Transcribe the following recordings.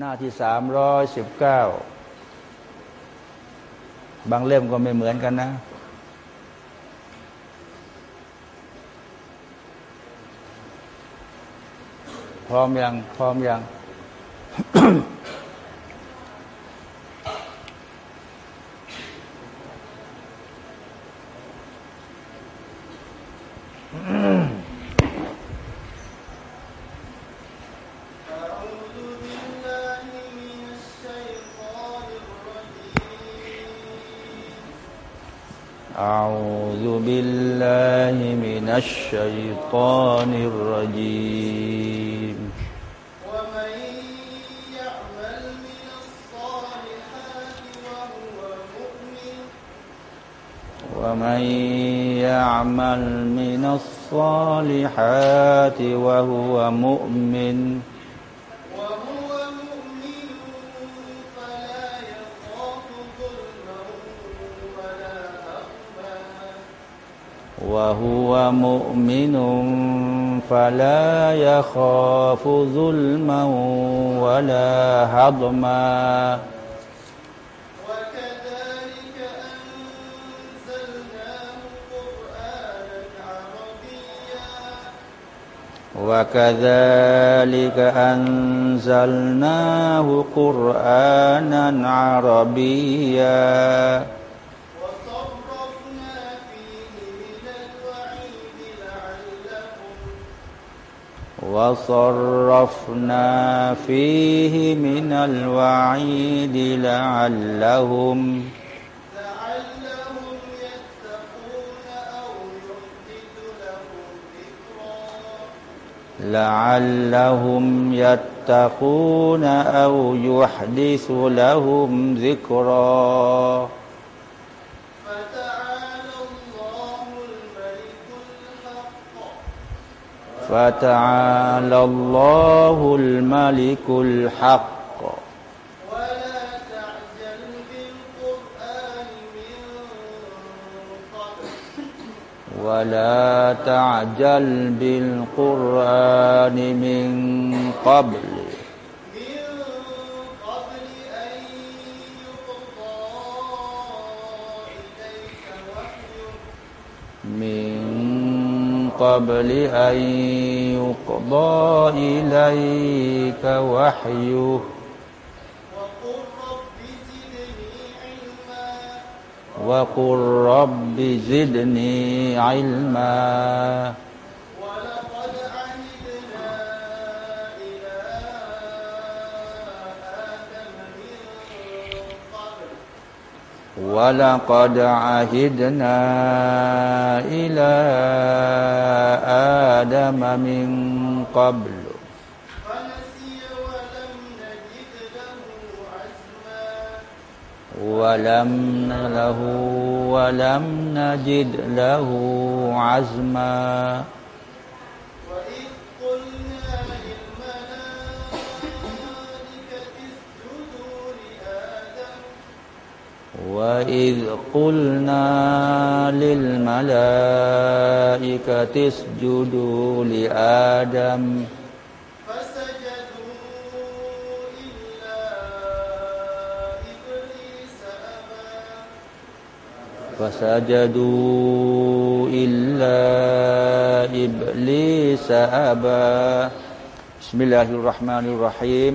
หน้าที่สามร้อยสิบเก้าบางเล่มก็ไม่เหมือนกันนะ พร้อมยัง พร้อมยัง مؤمن فلا يخاف ظلما ولا هضما. وكذلك أنزلناه قرآنا عربيا. وصرفنا فيه من الوعيد لعلهم لعلهم يتقون أو يحدث لهم ذكرا. لعلهم يتقون أو يحدث لهم فتعالى الله الملك الحق. ولا تعجل بالقرآن من قبل. من قبل أن يقضى إليك وحيه. وقل رب زدني علما. وقل رب زدني علما ولقد عهدنا إلى آدم من قبل. ولم له ولم نجد له عزما. وإذ قلنا للملائكة اسجدوا لآدم. فسجدوا إلا إبليس أبى. فسجدوا إلا إبليس بسم الله الرحمن الرحيم.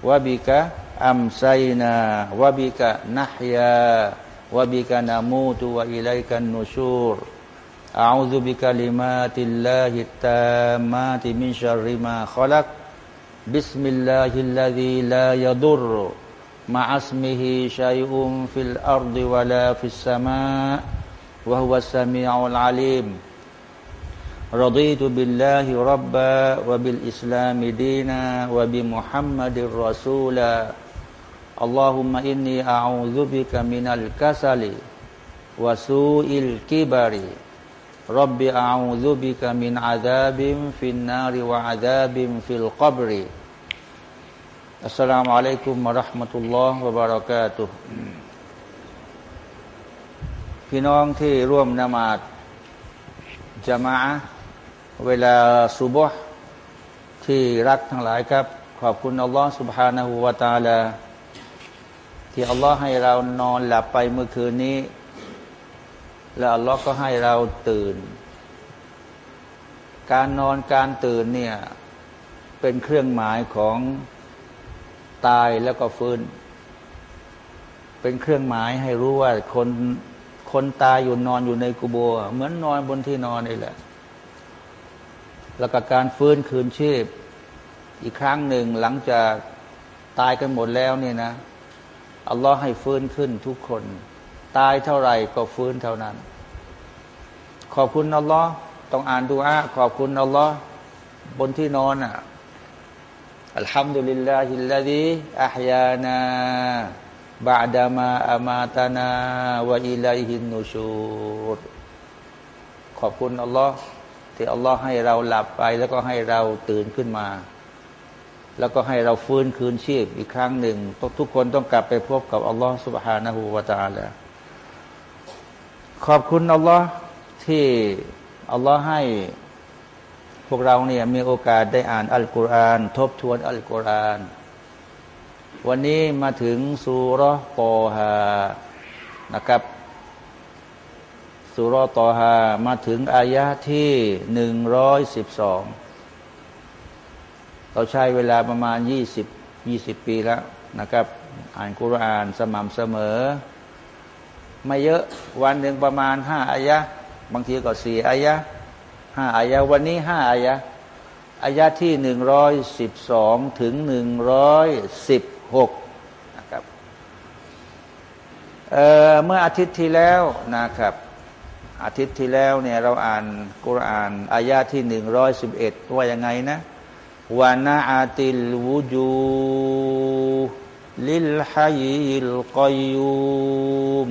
وبك أمسينا وبك نحيا وبك نموت وإليك النشور أعوذ بكلمات الله التامات من شر ما خلق بسم الله الذي لا يضر مع اسمه شيء في الأرض ولا في السماء وهو السميع العليم رضيت بالله ربا وبالإسلام دينا وبمحمد رسولا อัลลอฮุมะอินนีอาอูซุบิกะมินัลกัสลิวะซูอิลกิบารีรับบิอาอูซุบิกะมินอาดาบิมฟินนาริวะอาดาบิมฟิลกับรีอัสสลามุอ ะลัยกุมมะราะห์มะตุลลอฮ์วะบะเราะกาตุฮ์พี่น้องที่ร่วมนมาดจามะ เวลาสุบฮ์ที่รักทั้งหลายครับ ขอบคุณอัลลอฮ์ سبحانه และ تعالى ที่อัลลอฮ์ให้เรานอนหลับไปเมื่อคืนนี้ และอัลลอฮ์ก็ให้เราตื่น การนอนการตื่นเนี่ย เป็นเครื่องหมายของตายแล้วก็ฟื้น เป็นเครื่องหมายให้รู้ว่าคนคนตายอยู่นอนอยู่ในกุโบเหมือนนอนบนที่นอนนี่แหละ แล้วก็การฟื้นคืนชีพ อีกครั้งหนึ่งหลังจากตายกันหมดแล้วเนี่ยนะอัลลอฮ์ให้ฟื้นขึ้นทุกคน ตายเท่าไหร่ก็ฟื้นเท่านั้น ขอบคุณอัลลอฮ์ต้องอ่านดูอาขอบคุณอัลลอฮ์บนที่นอนอะอัลฮัมดุลิลลาฮิลลาดีอัฮยานาบาดามาอามาตานาวะอิลัยฮินนูชูรขอบคุณอัลลอฮ์ ที่อัลลอฮ์ให้เราหลับไป แล้วก็ให้เราตื่นขึ้นมา แล้วก็ให้เราฟื้นคืนชีพอีกครั้งหนึ่งทุกคนต้องกลับไปพบกับอัลลอฮ์สุบฮานะฮูวาตาแล้วขอบคุณอัลลอฮ์ที่อัลลอฮ์ให้พวกเราเนี่ยมีโอกาสได้อ่านอัลกุรอานทบทวนอัลกุรอานวันนี้มาถึงสุรกอฮานะครับ สุรตอฮามาถึงอายะที่หนึ่งร้อยสิบสองเราใช้เวลาประมาณยี่สิบยี่สิบปีแล้วนะครับ อ่านกุรอานสม่ำเสมอ ไม่เยอะวันหนึ่งประมาณห้าอายะ บางทีก็สี่อายะห้าอายะ วันนี้ห้าอายะอายะที่หนึ่งร้อยสิบสองถึงหนึ่งร้อยสิบหกนะครับเเมื่ออาทิตย์ที่แล้วนะครับ อาทิตย์ที่แล้วเนี่ยเราอ่านกุรานอายาที่หนึ่งร้อยสิบเอ็ดว่ายังไงนะวานาอาติลวูจูลิลฮัยิลกอยุม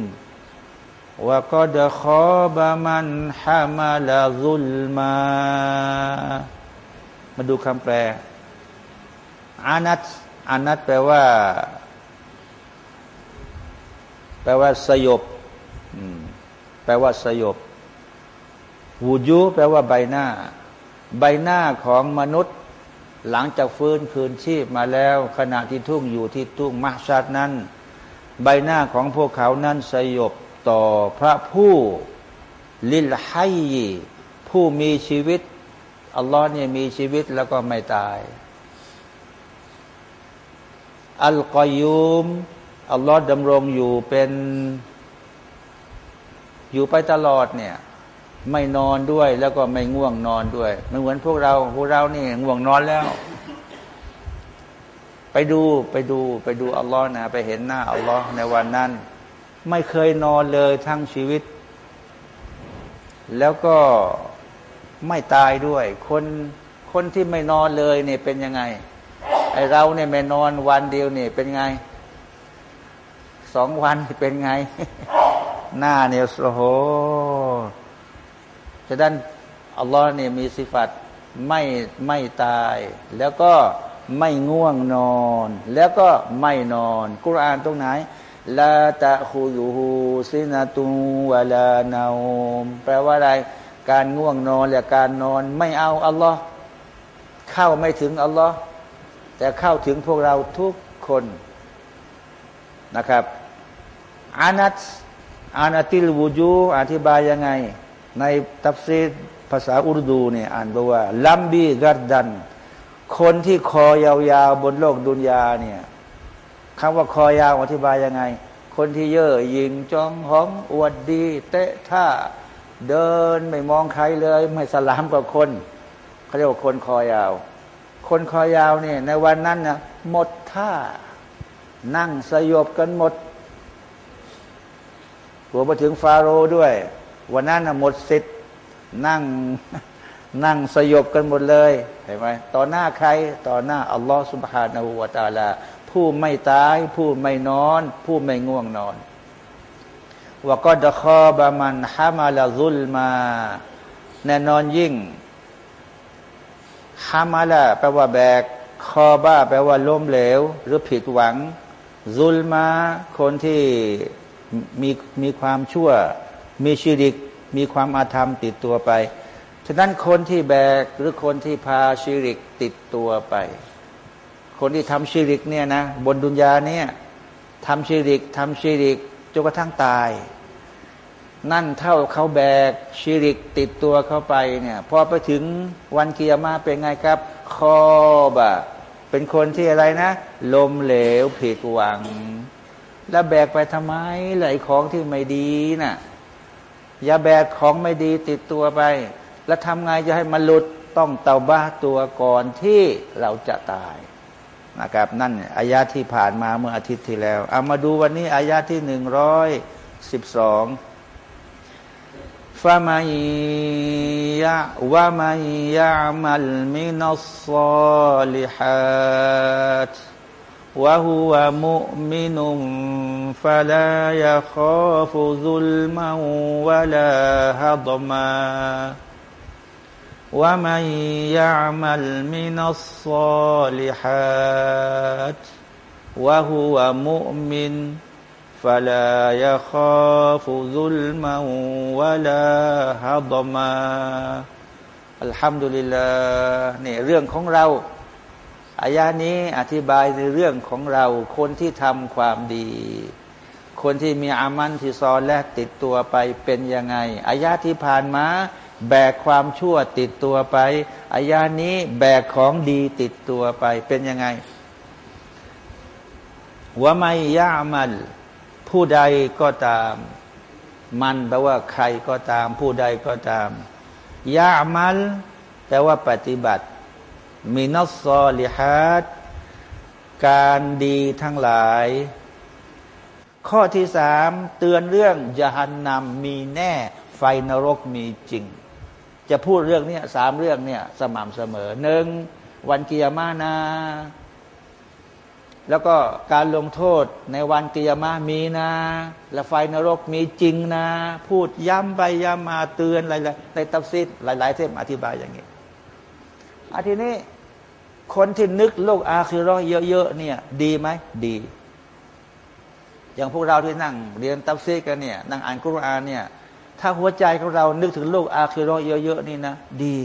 ว่าก็ดขอบมันฮามาลาซุลมามาดูคำแปลอานัตอานัตแปลว่า แปลว่าสยบแป ลว่าสยบวูจูแปลว่าใบหน้า ใบหน้าของมนุษย์ หลังจากฟื้นคืนชีพมาแล้ว ขณะที่ทุ่งอยู่ที่ทุ่งมัชัดนั้น ใบหน้าของพวกเขานั้นสยบต่อพระผู้ลิลไฮผู้มีชีวิต อัลลอฮ์เนี่ยมีชีวิตแล้วก็ไม่ตาย อัลกอยุมอัลลอฮ์ดำรงอยู่เป็น อยู่ไปตลอดเนี่ย ไม่นอนด้วยแล้วก็ไม่ง่วงนอนด้วยมันเหมือนพวกเราพวกเรานี่ง่วงนอนแล้ว ไปดูไปดูไปดูอัลลอฮ์นะไปเห็นหน้าอัลลอฮ์ในวันนั้น ไม่เคยนอนเลยทั้งชีวิต แล้วก็ไม่ตายด้วย คนคนที่ไม่นอนเลยเนี่ยเป็นยังไง ไอเราเนี่ยไม่นอนวันเดียวเนี่ยเป็นไงสองวันเป็นไง หน้าเนี่ยโอ้โหฉะนั้นอัลลอฮ์เนี่ยมีสิฟัตไม่ไม่ตาย แล้วก็ไม่ง่วงนอน แล้วก็ไม่นอน กุรอานตรงไหนลาตะคูยูฮูซินาตูวาลานาอมแปลว่าอะไร การง่วงนอนหรือการนอนไม่เอาอัลลอฮ์เข้าไม่ถึงอัลลอฮ์แต่เข้าถึงพวกเราทุกคนนะครับอานัต อานาติลวูจูอธิบายยังไง ในตัฟซีดภาษาอุรดูเนี่ยอ่านบอกว่า ลัมบีกัดดัน คนที่คอยาวๆบนโลกดุนยาเนี่ยคำว่าคอยาวอธิบายยังไง คนที่เย่อหยิงจองหองอวดดี เตะท่าเดินไม่มองใครเลย ไม่สลามกับคนเขาเรียกว่าคนคอยาว คนคอยาวเนี่ยในวันนั้นนะหมดท่า นั่งสยบกันหมด รวมไปถึงฟาโรด้วย วันนั้นหมดสิทธิ์นั่งนั่งสยบกันหมดเลยเห็นไหมต่อหน้าใครต่อหน้าอัลลอฮฺสุบฮานาหูวาตาลา ผู้ไม่ตาย ผู้ไม่นอน ผู้ไม่ง่วงนอนว่าก็ดะคอบามันฮามาลาซุลมา แน่นอนยิ่งฮามาลาแปลว่าแบก คอบ้า แปลว่าล้มเหลว หรือผิดหวัง ซุลมา คนที่ มีมีความชั่ว มีชีริก มีความอาธรรมติดตัวไป ฉะนั้นคนที่แบกหรือคนที่พาชีริกติดตัวไป คนที่ทำชีริกเนี่ยนะบนดุนยาเนี่ยทำชีริกทำชีริกจนกระทั่งตาย นั่นเท่าเขาแบกชีริกติดตัวเข้าไปเนี่ยพอไปถึงวันเกียร์มาเป็นไงครับ คอบะเป็นคนที่อะไรนะ ลมเหลวผิดหวัง แล้วแบกไปทำไมไหลของที่ไม่ดีนะ่ะ อย่าแบกของไม่ดีติดตัวไป แล้วทำไงจะให้มันหลุดต้องเตาบ้าตัวก่อนที่เราจะตายนะครับนั่นอายาที่ผ่านมาเมื่ออาทิตย์ที่แล้วเอามาดูวันนี้อายาที่หนึ่งร้อยสิบสองฟามัยยะวะมัยยะมัลมินัสซาลิฮัต วะฮุวะมุมินุมฟะลายะคาฟุซุลมาวะลาฮัดมา ومن يعمل من الصالحات وهو مؤمن فلا يخاف ظلما ولا هضما الحمد لله นี่เรื่องของเรา อายานี้อธิบายในเรื่องของเรา คนที่ทำความดี คนที่มีอามันที่ซอนและติดตัวไปเป็นยังไงอายาที่ผ่านมาแบกความชั่วติดตัวไปอายานี้แบกของดีติดตัวไปเป็นยังไงว่าไม่ยามันผู้ใดก็ตาม มันแปลว่าใครก็ตาม ผู้ใดก็ตามยามันแปลว่าปฏิบัติ มีนอสซอลิฮัดการดีทั้งหลาย ข้อที่สามเตือนเรื่องยานนำมีแน่ ไฟนรกมีจริง จะพูดเรื่องนี้สามเรื่องเนี่ยสม่ำเสมอหนึ่งวันกิยามานาแล้วก็การลงโทษในวันกิยามามีนะ และไฟนรกมีจริงนะ พูดย้ำไปย้ำมาเตือนอะไรในตัฟซิดหลาย ๆ เทมอธิบายอย่างนี้ อาทีนี้คนที่นึกโลกอาคือรอเยอะๆเนี่ย ดีไหมดี อย่างพวกเราที่นั่ง เรียนตัฟซีรกันเนี่ยนั่งอ่านกุรอานเนี่ย ถ้าหัวใจของเรานึกถึงโลกอาคิรอเยอะๆนี่นะดี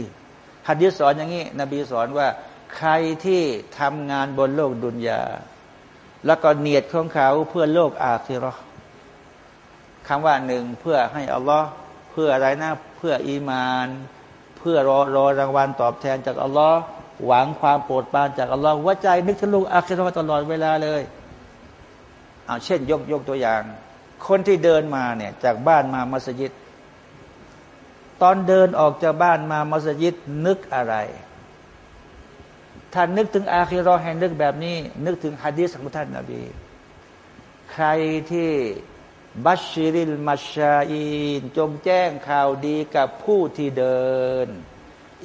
ฮะดีษสอนอย่างนี้ นบีสอนว่า ใครที่ทำงานบนโลกดุนยา แล้วก็เนียดของเขาเพื่อโลกอาคิรอคำว่าหนึ่งเพื่อให้อัลลอฮ์เพื่ออะไรนะเพื่ออีมาน เพื่อรอรอรางวัลตอบแทนจากอัลลอฮ์หวังความโปรดปรานจากอัลลอฮ์หัวใจนึกถึงโลกอาคิรอตลอดเวลาเลยเอาเช่น ยกยกตัวอย่าง คนที่เดินมาเนี่ยจากบ้านมามัสยิด ตอนเดินออกจากบ้านมามัสยิดนึกอะไร ถ้านึกถึงอาคิรอให้นึกแบบนี้ นึกถึงฮะดีษของท่านนาบี ใครที่ บัชชิริลมัชชาอินจงแจ้งข่าวดีกับผู้ที่เดิน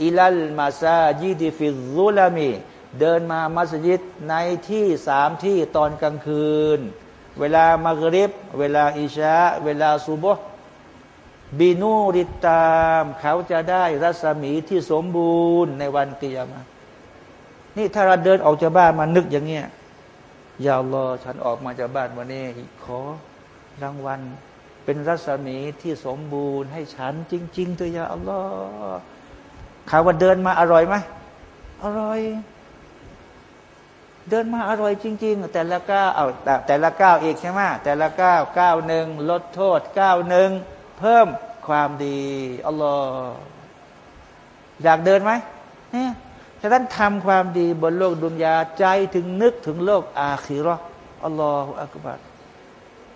อิลัลมาซายิดิฟิซุลามี เดินมามัสยิดในที่สามที่ตอนกลางคืน เวลามากริบ เวลาอิชาเวลาซุบฮ์บีนูริตามเขาจะได้รัศมีที่สมบูรณ์ในวันกิยามะนี่ถ้าเราเดินออกจากบ้านมานึกอย่างเงี้ยยาวรอฉันออกมาจากบ้านวันนี้ขอ รางวัล เป็นรัศมีที่สมบูรณ์ให้ฉันจริงๆเถอะยาอัลลอฮ์ข่าวว่าเดินมาอร่อยไหมอร่อย เดินมาอร่อยจริง ๆ แต่ละก้าวเอาแต่ละก้าวอีกใช่ไหมแต่ละก้าวก้าวหนึ่งลดโทษก้าวหนึ่งเพิ่มความดีอัลลอฮ์อยากเดินไหมเนี่ยฉะนั้นทำความดีบนโลกดุนยาใจถึงนึกถึงโลกอาคีรออัลลอฮฺอักบัร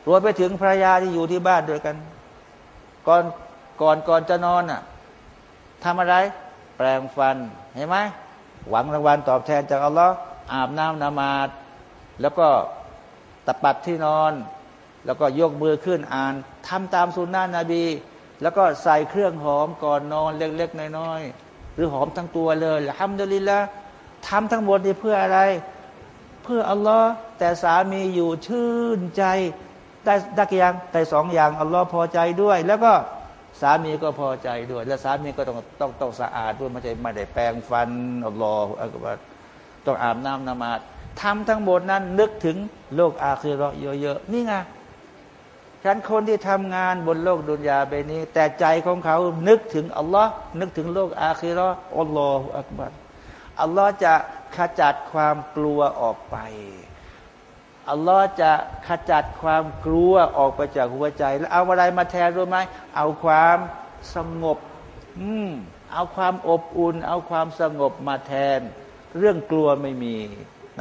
รวมไปถึงภรรยาที่อยู่ที่บ้านด้วยกัน ก่อนก่อนก่อนจะนอนอะทำอะไร แปลงฟันเห็นไหมหวังรางวัลตอบแทนจากอัลลอฮ์อาบน้ำนามาดแล้วก็ตะปัดที่นอน แล้วก็ยกมือขึ้นอ่านทำตามสุนนะนบี แล้วก็ใส่เครื่องหอมก่อนนอนเล็กๆน้อยๆหรือหอมทั้งตัวเลยทำเดลิละทำทั้งหมดนี่เพื่ออะไร เพื่ออัลลอฮ์แต่สามีอยู่ชื่นใจ ได้ได้กี่อย่างได้สองอย่างอัลลอฮ์พอใจด้วย แล้วก็สามีก็พอใจด้วย และสามีก็ต้องต้องต้องสะอาดด้วยไม่ใช่ไม่ได้แปรงฟันอัลลอฮ์อักบัรต้องอาบน้ำนมาดทำทั้งหมดนั้นนึกถึงโลกอาคีรอเยอะๆนี่ไงฉันคนที่ทำงานบนโลกดุนยาเบนี้ แต่ใจของเขานึกถึงอัลลอฮ์นึกถึงโลกอาคีรออัลลอฮฺอักบัรอัลลอฮ์จะขจัดความกลัวออกไป อัลลอฮ์จะขจัดความกลัวออกไปจากหัวใจ แล้วเอาอะไรมาแทนรู้ไหมเอาความสงบ อืม เอาความอบอุ่น เอาความสงบมาแทน เรื่องกลัวไม่มี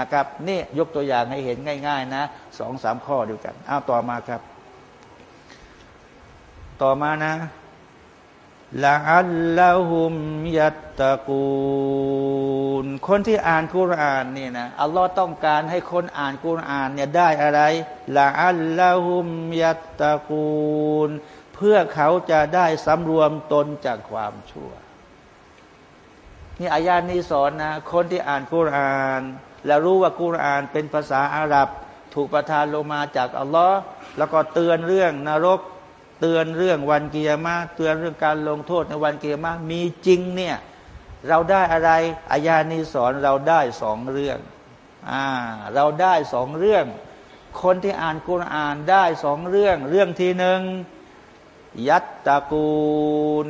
นะครับ นี่ยกตัวอย่างให้เห็นง่าย ๆ นะสองสามข้อเดียวกัน เอาต่อมาครับ ต่อมานะ ละอัลลอฮุมยัตตะกูล คนที่อ่านกุรอานนี่นะอัลลอฮ์ต้องการให้คนอ่านกุรอานเนี่ยได้อะไรละอัลลอฮุมยัตตะกูล เพื่อเขาจะได้สำรวมตนจากความชั่ว นี่อายานี้สอนนะ คนที่อ่านกุรอาน แล้วรู้ว่ากุรอานเป็นภาษาอาหรับ ถูกประทานลงมาจากอัลลอฮ์แล้วก็เตือนเรื่องนรก เตือนเรื่องวันเกียร์มาเตือนเรื่องการลงโทษในวันเกียร์มามีจริงเนี่ยเราได้อะไรอายานี้สอนเราได้สองเรื่องอ่าเราได้สองเรื่อง คนที่อ่านกุรอานได้สองเรื่อง เรื่องที่หนึ่งยัตตะกูล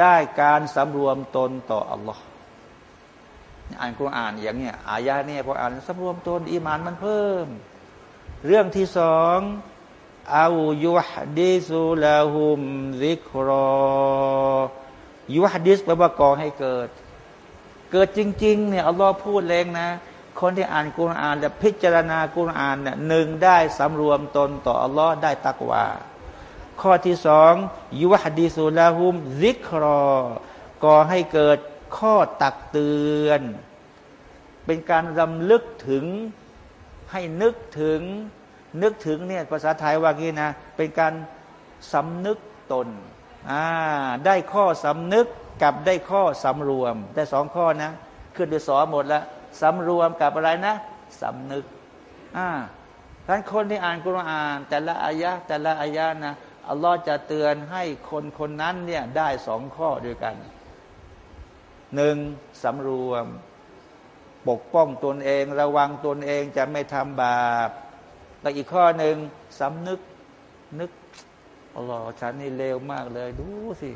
ได้การสำรวมตนต่ออัลลอฮ์อ่านกุรอานอย่างเนี้ยอายาเนี่ยพออ่านสำรวมตนอีมานมันเพิ่ม เรื่องที่สอง อายุฮดิสุลาหุมซิกรอยุฮดิสแปลว่าก่อให้เกิด เกิดจริง ๆ เนี่ยอัลลอฮ์พูดเลงนะ คนที่อ่านกุรอานและพิจารณากุรอานเนี่ยหนึ่งได้สำรวมตนต่ออัลลอฮ์ได้ตักวาข้อที่สองยุฮดิสุลาหุมซิกรอก่อให้เกิดข้อตักเตือน เป็นการรำลึกถึงให้นึกถึง นึกถึงเนี่ยภาษาไทยว่างี้นะ เป็นการสำนึกตนได้ข้อสำนึกกับได้ข้อสำรวม ได้สองข้อนะ ขึ้นด้วยสอหมดแล้วสำรวมกับอะไรนะสำนึกอ่าท่านคนที่อ่านกุรอาน แต่ละอายะแต่ละอายะนะอัลลอฮ์จะเตือนให้คนคนนั้นเนี่ยได้สองข้อด้วยกันหนึ่งสำรวม ปกป้องตนเอง ระวังตนเองจะไม่ทำบาป แล้วอีกข้อหนึ่งสำนึกนึกอัลลอฮ์ฉันนี่เลวมากเลย ดูสิ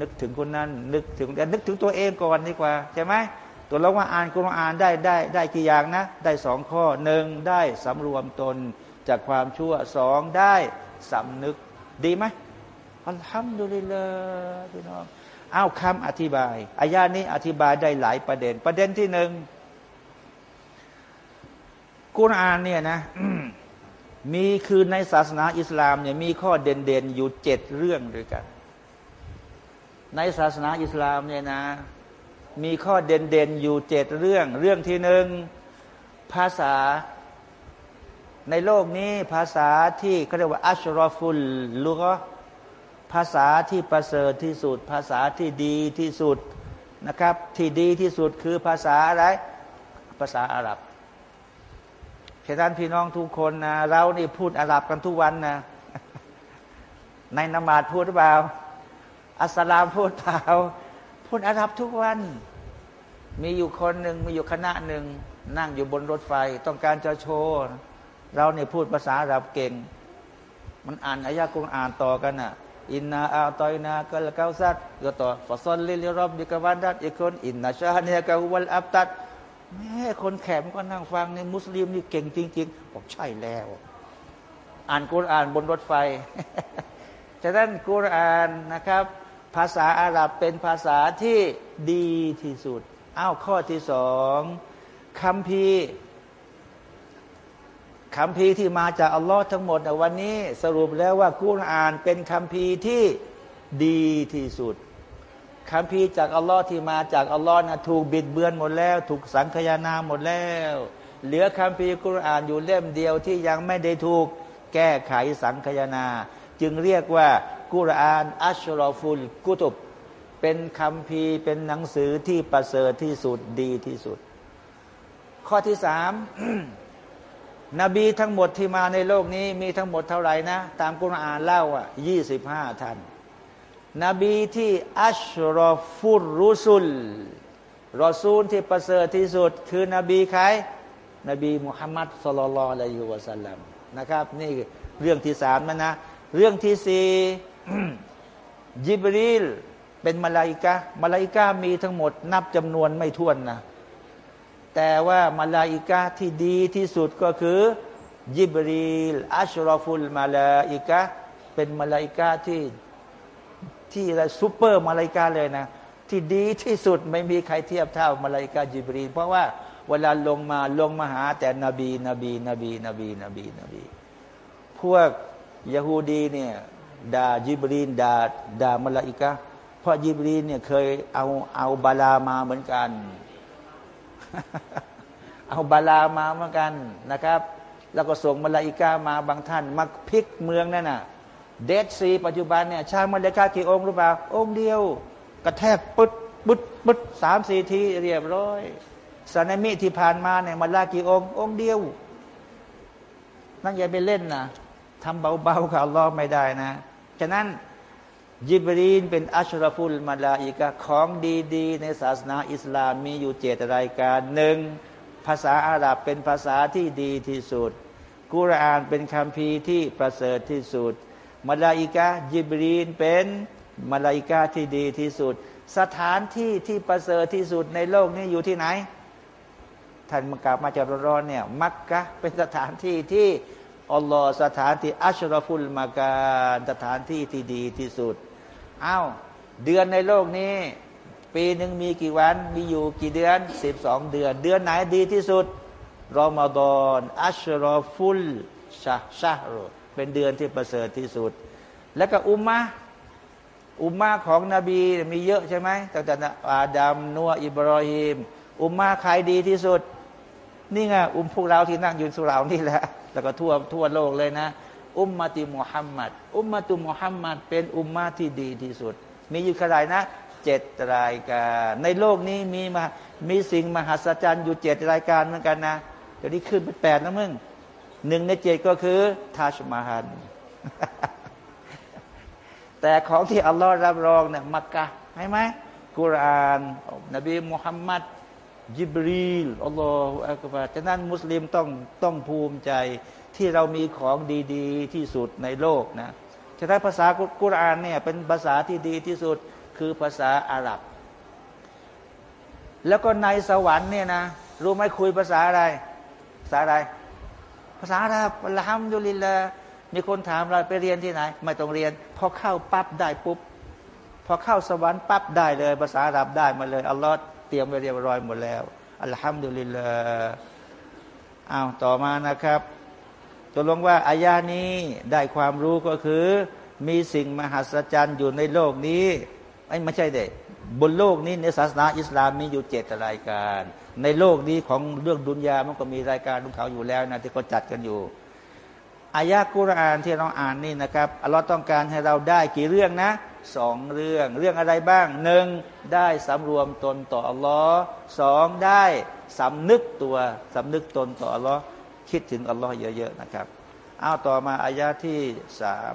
นึกถึงคนนั้น นึกถึงแต่นึกถึงตัวเองก่อนดีกว่า ใช่ไหมตัวเราว่าอ่านกุรอานได้ได้ ได้กี่อย่างนะ ได้สองข้อหนึ่งได้สำรวมตนจากความชั่วสองได้สำนึกดีไหมอัลฮัมดุลิลลาห์พี่น้องอ้าวคำอธิบายอายานี้อธิบายได้หลายประเด็น ประเด็นที่หนึ่งกุรอานเนี่ยนะ มีคือในศาสนาอิสลามเนี่ยมีข้อเด่นๆอยู่เจ็ดเรื่องด้วยกัน ในศาสนาอิสลามเนี่ยนะ มีข้อเด่นๆอยู่เจ็ดเรื่อง เรื่องที่หนึ่งภาษาในโลกนี้ภาษาที่เขาเรียกว่าอัชรอฟุลลูกภาษาที่ประเสริฐที่สุด ภาษาที่ดีที่สุดนะครับ ที่ดีที่สุดคือภาษาอะไร ภาษาอาหรับ ฉะนั้นพี่น้องทุกคนนะเรานี่พูดอาหรับกันทุกวันนะ ในนมาดพูดหรือเปล่า อัสลามพูดเปล่า พูดอาหรับทุกวัน มีอยู่คนหนึ่งมีอยู่คณะหนึ่งนั่งอยู่บนรถไฟ ต้องการจะโชว์เราเนี่ยพูดภาษาอาหรับเก่ง มันอ่านอายะกุรอ่านต่อกันอะإنا أعطيناك الكوثرก็ต่อفصل لربك وانحرอีกคนإن شانئك هو الأبتر แม่คนแขมก็นั่งฟังในมุสลิมนี่เก่งจริงๆบอกใช่แล้ว อ่านกุรอานบนรถไฟฉะนั้นกุรอานนะครับ ภาษาอาหรับเป็นภาษาที่ดีที่สุดอ้าวข้อที่สองคำพีคำพีที่มาจากอัลลอฮ์ทั้งหมดวันนี้สรุปแล้วว่ากุรอานเป็นคำพีที่ดีที่สุด คำพีจากอัลลอฮ์ที่มาจากอัลลอฮ์นะถูกบิดเบือนหมดแล้ว ถูกสังคยานาหมดแล้ว เหลือคำพีกุรอานอยู่เล่มเดียวที่ยังไม่ได้ถูกแก้ไขสังคยานา จึงเรียกว่ากุรอาน อัชรอฟุลกุตุบ เป็นคำพีเป็นหนังสือที่ประเสริฐที่สุดดีที่สุด ข้อที่สามนบีทั้งหมดที่มาในโลกนี้มีทั้งหมดเท่าไหร่นะ ตามกุรอานเล่าอะยี่สิบห้าท่าน นบีที่อัชรอฟุรุสุลรอซูลที่ประเสริฐที่สุด คือนบีใคร นบีมุฮัมมัดصلى الله عليه وسلمนะครับ นี่เรื่องที่สามนะนะ เรื่องที่สี่ยิบรีลเป็นมาลาอิกะมาลาอิกะมีทั้งหมด นับจำนวนไม่ถ้วนนะ แต่ว่ามาลาอิกะที่ดีที่สุดก็คือ ยิบรีลأشرف الملائكةเป็นมาลาอิกะที่ ที่อะไรซูเปอร์มาลาอิกะเลยนะ ที่ดีที่สุดไม่มีใครเทียบเท่ามาลาอิกะยิบรีลเพราะว่าเวลาลงมาลงมาหาแต่นบี นบี นบี นบี นบี นบี พวกยะฮูดีเนี่ยด่ายิบรีนด่าด่ามาลาอิกะเพราะยิบรีนเนี่ยเคยเอาเอาบาลามาเหมือนกัน เอาบาลามาเหมือนกันนะครับ แล้วก็ส่งมาลาอิกามาบางท่านมาพลิกเมืองนั่นน่ะ เดดซีปัจจุบันเนี่ยชามาเลกากี่องค์หรือเปล่าองค์เดียว กระแทกปึ๊ดปึ๊ดปึ๊ดสามสี่ทีเรียบร้อยสานามิที่ผ่านมาเนี่ยมาลากี่องค์องค์เดียว นั่นอย่าไปเล่นนะทำเบาๆกับอัลลอฮ์ไม่ได้นะ ฉะนั้นยิบรีนเป็นอัชรฟุลมาลาอิกะของดีๆ ในศาสนาอิสลามมีอยู่เจตรายการหนึ่งภาษาอาหรับเป็นภาษาที่ดีที่สุด กุรอานเป็นคำพีที่ประเสริฐที่สุด มาลาอิกะยิบรีนเป็นมาลาอิกะที่ดีที่สุด สถานที่ที่ประเสริฐที่สุดในโลกนี้อยู่ที่ไหน ท่านมากลับมาจากร้อนเนี่ย มักกะเป็นสถานที่ที่อัลลอฮ์สถานที่อัชรฟุลมาการสถานที่ที่ดีที่สุดอ้าวเดือนในโลกนี้ ปีหนึ่งมีกี่วันมีอยู่กี่เดือนสิบสองเดือน เดือนไหนดีที่สุดรอมฎอนอัชรอฟุลชาชาโร เป็นเดือนที่ประเสริฐที่สุด แล้วก็อุมมะอุมมะของนบีมีเยอะใช่ไหมตั้งแต่อาดัมนัวอิบรอฮิมอุมมะใครดีที่สุด นี่ไงอุมพวกเราที่นั่งยืนสุรานี่แหละแล้วก็ทั่วทั่วโลกเลยนะ อุมมาติมุฮัมมัดอุมมาตุมุฮัมมัดเป็นอุมมาที่ดีที่สุด มีอยู่ขนาดนะเจ็ดรายการ ในโลกนี้มีมามีสิ่งมหัศจรรย์อยู่เจ็ดรายการเหมือนกันนะเดี๋ยวนี้ขึ้นเป็นแปดนะมึง หนึ่งในเจ็ดก็คือทาชมาฮันแต่ของที่อัลลอฮ์รับรองเนี่ยมักกะใช่ไหมกุรานนบีมุฮัมมัดยิบรีลอัลลอฮฺอักบารฉะนั้นมุสลิมต้องต้องภูมิใจที่เรามีของดีๆ ที่สุดในโลกนะฉะนั้นภาษากุรานเนี่ยเป็นภาษาที่ดีที่สุดคือภาษาอาหรับ แล้วก็ในสวรรค์เนี่ยนะรู้ไหมคุยภาษาอะไรภาษาอะไร ภาษาอาหรับละฮัมดุลิลละมีคนถามเราไปเรียนที่ไหน ไม่ต้องเรียน พอเข้าปั๊บได้ปุ๊บ พอเข้าสวรรค์ปั๊บได้เลย ภาษาอาหรับได้มาเลยอัลลอฮ์เตรียมไว้เรียบร้อยหมดแล้วอัลฮัมดุลิลลาห์อ้าวต่อมานะครับตกลงว่าอายานี้ได้ความรู้ก็คือ มีสิ่งมหัศจรรย์อยู่ในโลกนี้ไอ้ไม่ใช่เด็บนโลกนี้ในศาสนาอิสลามมีอยู่เจ็ดรายการ ในโลกนี้ของเรื่องดุนยามันก็มีรายการของเขาอยู่แล้วนะที่เขาจัดกันอยู่อายะกุรอานที่เราอ่านนี่นะครับอัลลอฮ์ต้องการให้เราได้กี่เรื่องนะสองเรื่องเรื่องอะไรบ้างหนึ่งได้สำรวมตนต่ออัลลอฮ์สองได้สำนึกตัวสำนึกตนต่ออัลลอฮ์คิดถึงอัลลอฮ์เยอะๆนะครับ เอาต่อมาอายะที่สาม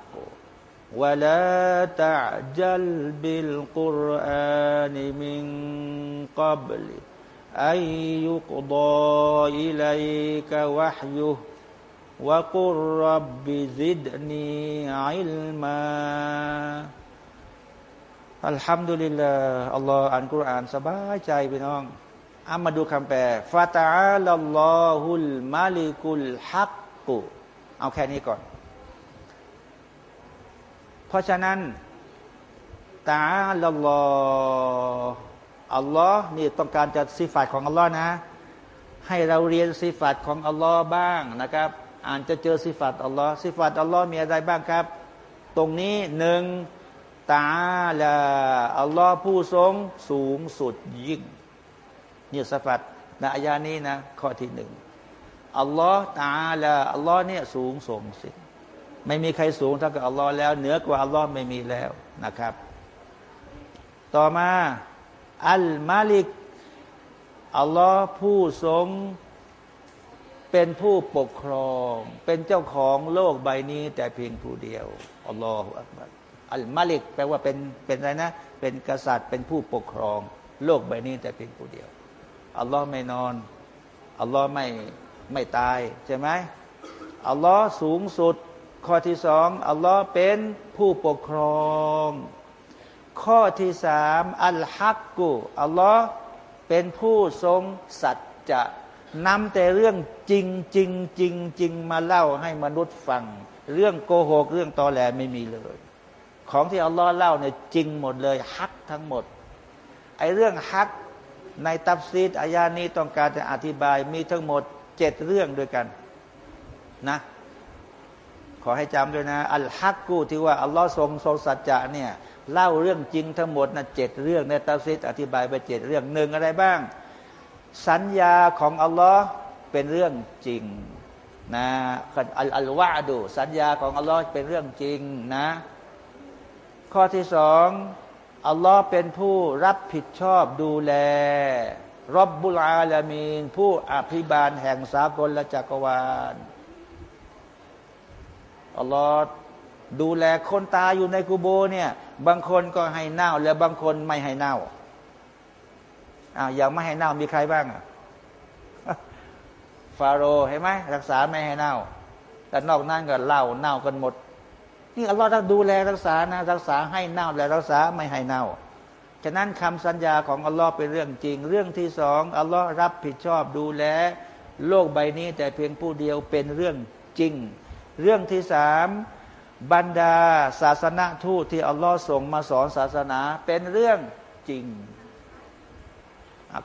ولا تعجل بالقرآن من قبل أن يقضى إليك وحيه وقل رب زدني علما อัลฮัมดุลิลลาห์อัลลอฮ์อ่านกุรอานสบายใจพี่น้องอามาดูคำแปลฟาตาลัลลอฮุลมาลิกุลฮักกุเอาแค่นี้ก่อน เพราะฉะนั้นตาลัลออัลลอฮ์นี่ต้องการจะสิฟัตของอัลลอฮ์นะ ให้เราเรียนสิฟัตของอัลลอฮ์บ้างนะครับอ่านจะเจอสิฟัตอัลลอฮ์สิฟัตอัลลอฮ์มีอะไรบ้างครับ ตรงนี้หนึ่งตาลาอัลลอฮ์ผู้ทรงสูงสุดยิ่งนี่สิฟัตในอายานี้นะข้อที่หนึ่งอัลลอฮ์ตาลาอัลลอฮ์เนี่ยสูงส่งสิ ไม่มีใครสูงเท่ากับอัลลอฮ์แล้ว เหนือกว่าอัลลอฮ์ไม่มีแล้วนะครับ ต่อมาอัลมาลิกอัลลอฮ์ผู้ทรงเป็นผู้ปกครอง เป็นเจ้าของโลกใบนี้แต่เพียงผู้เดียวอัลลอฮฺอักบัรอัลมาลิกแปลว่าเป็นเป็นอะไรนะ เป็นกษัตริย์เป็นผู้ปกครอง โลกใบนี้แต่เพียงผู้เดียวอัลลอฮ์ไม่นอนอัลลอฮ์ไม่ไม่ตายใช่ไหมอัลลอฮ์สูงสุด ข้อที่สองอัลลอฮ์เป็นผู้ปกครอง ข้อที่สามอัลฮักกุอัลลอฮ์เป็นผู้ทรงสัจจะนำแต่เรื่องจริงจริงจริงจริงมาเล่าให้มนุษย์ฟัง เรื่องโกหกเรื่องตอแหลไม่มีเลย ของที่อัลลอฮ์เล่าเนี่ยจริงหมดเลยฮักทั้งหมดไอเรื่องฮักในตับซีดอายานี้ต้องการจะอธิบายมีทั้งหมดเจ็ดเรื่องด้วยกันนะ ขอให้จำด้วยนะ อัลฮักกูที่ว่าอัลลอฮ์ทรงทรงสัจจะเนี่ยเล่าเรื่องจริงทั้งหมดนะเจ็ดเรื่องในตาซิดอธิบายไปเจ็ดเรื่องหนึ่งอะไรบ้าง สัญญาของอัลลอฮ์เป็นเรื่องจริงนะอัลอัลวาดูสัญญาของอัลลอฮ์เป็นเรื่องจริงนะ ข้อที่สองอัลลอฮ์เป็นผู้รับผิดชอบดูแลรบบุลอาลามีน ผู้อภิบาลแห่งสากลและจักรวาล อัลลอฮ์ดูแลคนตายอยู่ในกูโบเนี่ย บางคนก็ให้เน่า แล้วบางคนไม่ให้เน่าอ้าวอย่างไม่ให้เน่ามีใครบ้างอะฟาโรห์เห็นไหมรักษาไม่ให้เน่า แต่นอกนั้นก็เล่าเน่ากันหมด นี่อัลลอฮ์ต้องดูแลรักษานะ รักษาให้เน่าและรักษาไม่ให้เน่าฉะนั้นคำสัญญาของอัลลอฮ์เป็นเรื่องจริง เรื่องที่สองอัลลอฮ์รับผิดชอบดูแลโลกใบนี้แต่เพียงผู้เดียวเป็นเรื่องจริง เรื่องที่สามบรรดาศาสนาทูตที่อัลลอฮ์ส่งมาสอนศาสนาเป็นเรื่องจริง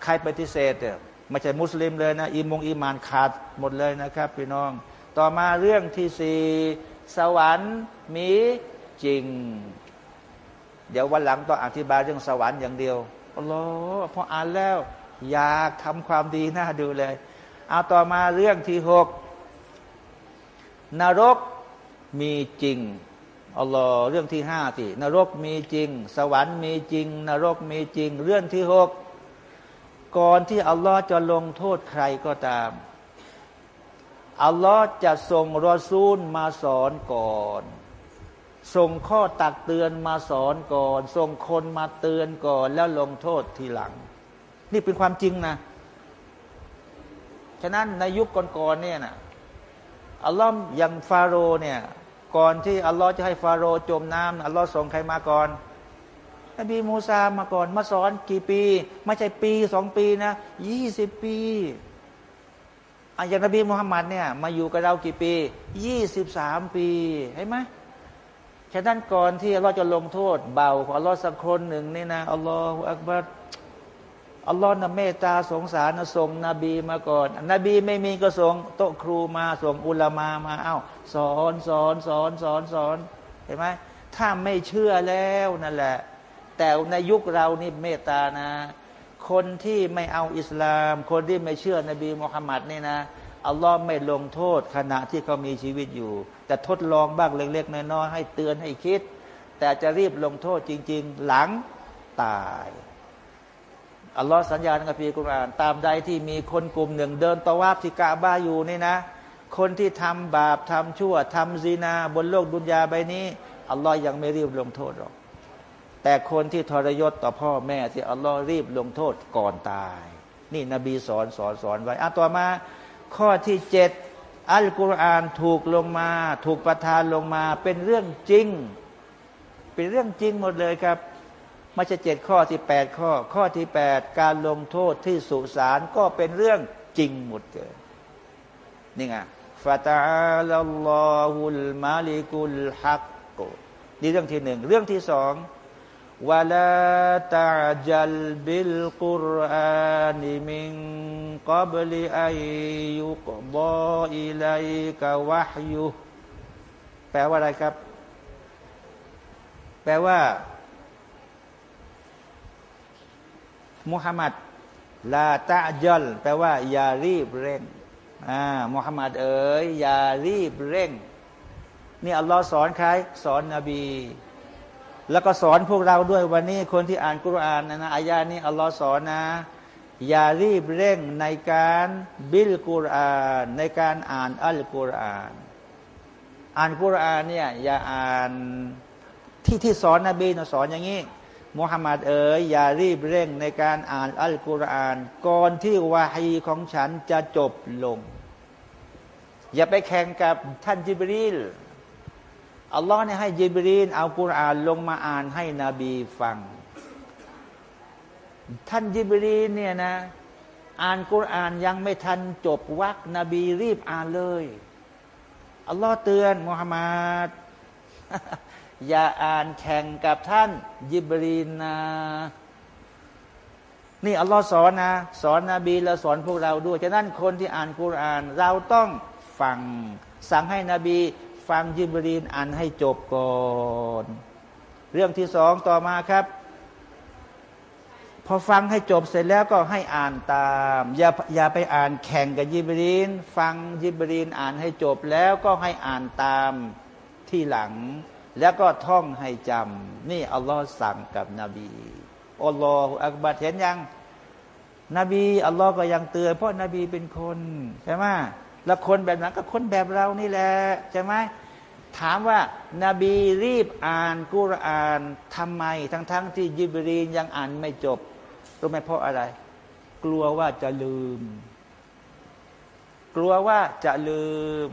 ใครปฏิเสธเนี่ยไม่ใช่มุสลิมเลยนะอิมงอิมานขาดหมดเลยนะครับพี่น้อง ต่อมาเรื่องที่สี่สวรรค์มีจริง เดี๋ยววันหลังต้องอธิบายเรื่องสวรรค์อย่างเดียวอัลลอฮ์พออ่านแล้ว อยากทำความดีน่าดูเลย เอาต่อมาเรื่องที่หก นรกมีจริงอัลลอฮ์เรื่องที่ห้าสินรกมีจริง สวรรค์มีจริง นรกมีจริง เรื่องที่หกก่อนที่อัลลอฮ์จะลงโทษใครก็ตามอัลลอฮ์จะส่งรอซูลมาสอนก่อนส่งข้อตักเตือนมาสอนก่อนส่งคนมาเตือนก่อน แล้วลงโทษทีหลัง นี่เป็นความจริงนะ ฉะนั้นในยุคก่อนๆเนี่ยนะ อัลลอฮ์อย่างฟาโรเนี่ย ก่อนที่อัลลอฮ์จะให้ฟาโรห์จมน้ำอัลลอฮ์ส่งใครมาก่อนนบีมูซามาก่อนมาสอนกี่ปี ไม่ใช่ปีสองปีนะยี่สิบปีอันอย่างนบีมุฮัมมัดเนี่ยมาอยู่กับเรากี่ปียี่สิบสามปีเห็นไหมฉะนั้นก่อนที่อัลลอฮ์จะลงโทษเบาของอัลลอฮ์สักคนหนึ่งนี่นะอัลลอฮฺอักบัร อัลลอฮ์นะเมตตาสงสารนะส่งนบีมาก่อน นบีไม่มีก็ส่งโต๊ะครูมาส่งอุลามามาเอา้าสอนสอนสอนสอนสอนเห็นไหมถ้าไม่เชื่อแล้วนั่นแหละ แต่ในยุคเรานี่เมตตานะ คนที่ไม่เอาอิสลาม คนที่ไม่เชื่อนบีมุฮัมมัดนี่นะอัลลอฮ์ไม่ลงโทษขณะที่เขามีชีวิตอยู่ แต่ทดลองบ้างเล็กๆน้อยๆให้เตือนให้คิด แต่จะรีบลงโทษจริง ๆ หลังตาย อัลลอฮ์สัญญาในคัมภีร์กุรอาน ตามใดที่มีคนกลุ่มหนึ่ง เดินตะวาบที่กาบ้าอยู่นี่นะ คนที่ทำบาปทำชั่วทำซีนา บนโลกดุนยาใบนี้อัลลอฮ์ยังไม่รีบลงโทษหรอก แต่คนที่ทรยศต่อพ่อแม่ที่อัลลอฮ์รีบลงโทษก่อนตาย นี่นบีสอนสอนสอนไว้อะต่อมา ข้อที่เจ็ดอัลกุรอานถูกลงมา ถูกประทานลงมา เป็นเรื่องจริง เป็นเรื่องจริงหมดเลยครับ ไม่ใช่เจ็ดข้อที่แปดข้อ ข้อที่แปดการลงโทษที่สุสานก็เป็นเรื่องจริงหมดเลยนี่ไงฟาตาลลอฮุลมาลิกุลฮักกนี่เรื่องที่หนึ่ง เรื่องที่สองวะลาตะจัลบิลกุรอานิมิงกับลิอายุกบออิลัยกะวะฮยุแปลว่าอะไรครับ แปลว่า มุฮัมมัดลาตะจัลแปลว่า อย่ารีบเร่งอ่ามุฮัมมัดเอ๋ยอย่ารีบเร่ง นี่อัลลอฮ์สอนใคร สอนนบี แล้วก็สอนพวกเราด้วยวันนี้คนที่อ่านกุรานนะนะอายานี้อัลลอฮ์สอนนะ อย่ารีบเร่งในการบิลกุรอานในการอ่านอัลกุรอาน อ่านกุรอานเนี่ยอย่าอ่านที่ที่สอนนบีนะสอนอย่างนี้ มุฮัมมัดเอ๋ยอย่ารีบเร่งในการอ่านอัลกุรอาน ก่อนที่วาฮีของฉันจะจบลง อย่าไปแข่งกับท่านจิบรีลอัลลอฮ์เนี่ยให้จิบรีลเอากุรอานลงมาอ่านให้นบีฟัง ท่านจิบรีลเนี่ยนะ อ่านกุรอานยังไม่ทันจบวักนบีรีบอ่านเลยอัลลอฮ์เตือนมุฮัมมัด อย่าอ่านแข่งกับท่านยิบรีนนะนี่อัลลอฮ์สอนนะ สอนนบีและสอนพวกเราด้วย ฉะนั้นคนที่อ่านกุรอาน เราต้องฟัง สั่งให้นบี ฟังยิบรีนอ่านให้จบก่อน เรื่องที่สองต่อมาครับ พอฟังให้จบเสร็จแล้วก็ให้อ่านตาม อย่าอย่าไปอ่านแข่งกับยิบรีน ฟังยิบรีนอ่านให้จบแล้วก็ให้อ่านตามที่หลัง แล้วก็ท่องให้จำนี่อัลลอฮ์สั่งกับนบีอัลลอฮฺอักบัดเห็นยัง นบีอัลลอฮ์ก็ยังเตือนเพราะนบีเป็นคนใช่ไหมแล้วคนแบบนั้นก็คนแบบเรานี่แหละใช่ไหมถามว่านาบีรีบอ่านกุรอานทำไม ทั้งๆทที่ยิบรีนยังอ่านไม่จบรู้ไหมเพราะอะไร กลัวว่าจะลืม กลัวว่าจะลืม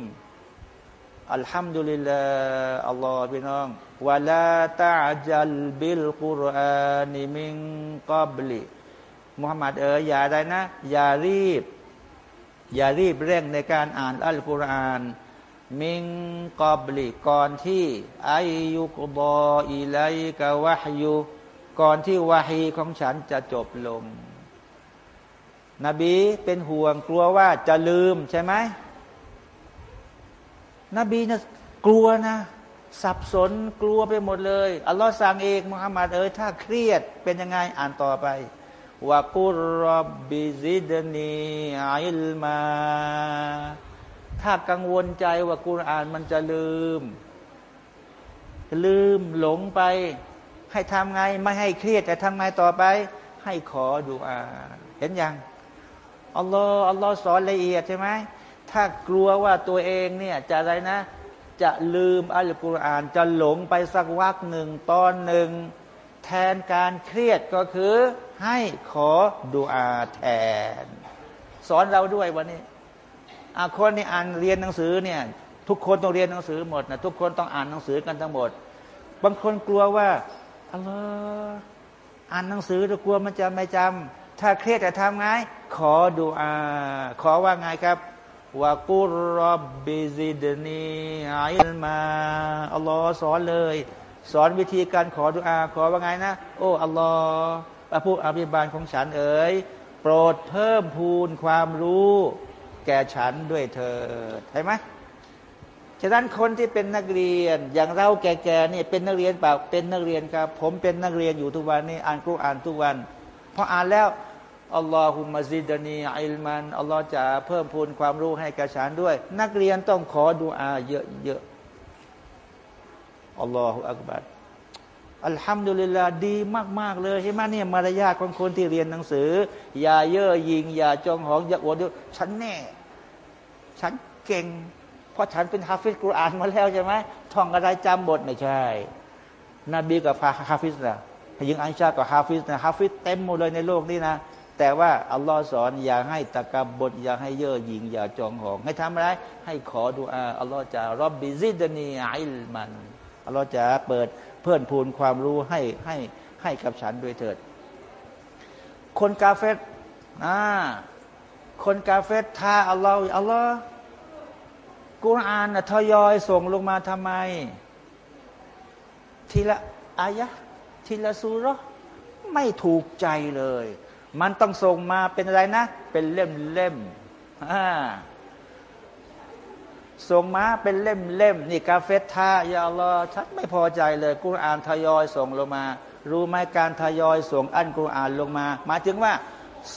อัลฮัมดุลิลลาอัลลอฮ์พี่น้องวะลาตาจัลบิลกุรอานิมิงกับลิมุฮัมมัดเอ๋ยอย่าได้นะ อย่ารีบ อย่ารีบเร่งในการอ่านอัลกุรอาน มิงกอบลิก่อนที่อายุกบออิไลกะวะฮยุก่อนที่วาฮีของฉันจะจบลง นบีเป็นห่วงกลัวว่าจะลืมใช่ไหม นบีนะกลัวนะ สับสนกลัวไปหมดเลย อัลลอฮ์สั่งเองมุฮัมมัดเอ๋ยถ้าเครียดเป็นยังไงอ่านต่อไปวากุรบบิซิดนีอิลมา ถ้ากังวลใจว่ากุรอานมันจะลืม ลืมหลงไป ให้ทำไงไม่ให้เครียดแต่ทำไงต่อไป ให้ขอดูอา เห็นยังอัลลอฮ์อัลลอฮ์สอนละเอียดใช่ไหม ถ้ากลัวว่าตัวเองเนี่ยจะอะไรนะ จะลืมอัลกุรอานจะหลงไปสักวักหนึ่งตอนหนึ่ง แทนการเครียดก็คือให้ขอดูอาแทน สอนเราด้วยวันนี้อาคนนี่อ่านเรียนหนังสือเนี่ย ทุกคนต้องเรียนหนังสือหมดนะทุกคนต้องอ่านหนังสือกันทั้งหมด บางคนกลัวว่าอัลลอฮ์อ่านหนังสือจะกลัวมันจะไม่จำถ้าเครียดจะทำไง ขอดูอา ขอว่าไงครับ วะกุรบบิซิดนีอิลมาอัลลอฮ์สอนเลย สอนวิธีการขอดุอา ขอว่าไงนะ โอ้อัลลอฮ์พระผู้อภิบาลของฉันเอ๋ยโปรดเพิ่มพูนความรู้ แก่ฉันด้วยเธอใช่ไหมฉะนั้นคนที่เป็นนักเรียน อย่างเราแก่ๆนี่เป็นนักเรียนเปล่าเป็นนักเรียนครับ ผมเป็นนักเรียนอยู่ทุกวันนี่อ่านกุรอานทุกวันพออ่านแล้ว อัลลอฮุมะซิดานีอิลมันอัลลอฮ์จะเพิ่มพูนความรู้ให้กับฉันด้วย นักเรียนต้องขอดูอาเยอะๆอัลลอฮฺอักบัดอัลฮัมดุลิลลาดีมาก ๆ เลยใช่ไหมเนี่ยมารยาทของคนที่เรียนหนังสือ อย่าเย่อหยิง อย่าจองหอง อย่าอวดดีฉันแน่ ฉันเก่ง เพราะฉันเป็นฮาฟิซกุรอานมาแล้วใช่ไหมท่องอะไรจำบทไม่ใช่ นบีกับฮาฟิซนะยิงอันชากับฮาฟิซนะฮาฟิซเต็มหมดเลยในโลกนี้นะ แต่ว่าอัลลอฮ์สอนอย่าให้ตะกับบุรอย่าให้เย่อหยิ่งอย่าจองหอง ให้ทำอะไร ให้ขอดูอาอัลลอฮ์จะรอบบิซิดนีอิลมันอัลลอฮ์จะเปิดเพื่อนพูนความรู้ให้ให้ให้กับฉันด้วยเถิด คนกาเฟตอ่าคนกาเฟตท่าอัลลอฮ์อัลลอฮ์กุรอานทยอยส่งลงมาทำไม ทีละอายะทีละซูราะห์ไม่ถูกใจเลย มันต้องส่งมาเป็นอะไรนะ เป็นเล่มเล่มๆส่งมาเป็นเล่มเล่มๆนี่กาเฟตทายาลอฉันไม่พอใจเลยกุรอานทยอยส่งลงมา รู้ไหมการทยอยส่งอันกุรอานลงมาหมายถึงว่า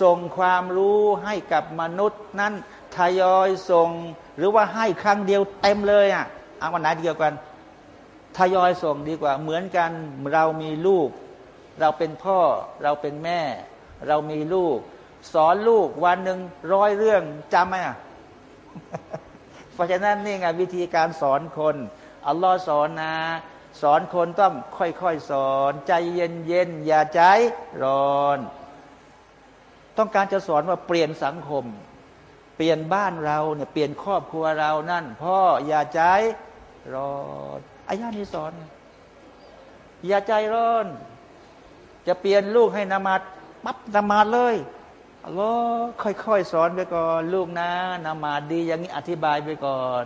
ส่งความรู้ให้กับมนุษย์นั้นทยอยส่ง หรือว่าให้ครั้งเดียวเต็มเลยอะเอาวันไหนเดียวกัน ทยอยส่งดีกว่า เหมือนกันเรามีลูก เราเป็นพ่อเราเป็นแม่ เรามีลูก สอนลูกวันหนึ่งร้อยเรื่องจำไหมอะเพราะฉะนั้นนี่ไงวิธีการสอนคนอัลลอฮ์สอนนะ สอนคนต้องค่อยๆสอน ใจเย็นๆอย่าใจร้อน ต้องการจะสอนว่าเปลี่ยนสังคม เปลี่ยนบ้านเราเนี่ยเปลี่ยนครอบครัวเรานั่น พ่ออย่าใจร้อนอายานี้สอน อย่าใจร้อน จะเปลี่ยนลูกให้นามาด ปั๊บนามาเลยอัลลอฮ์ค่อยๆ สอนไปก่อน ลูกนะนามาดีอย่างนี้อธิบายไปก่อน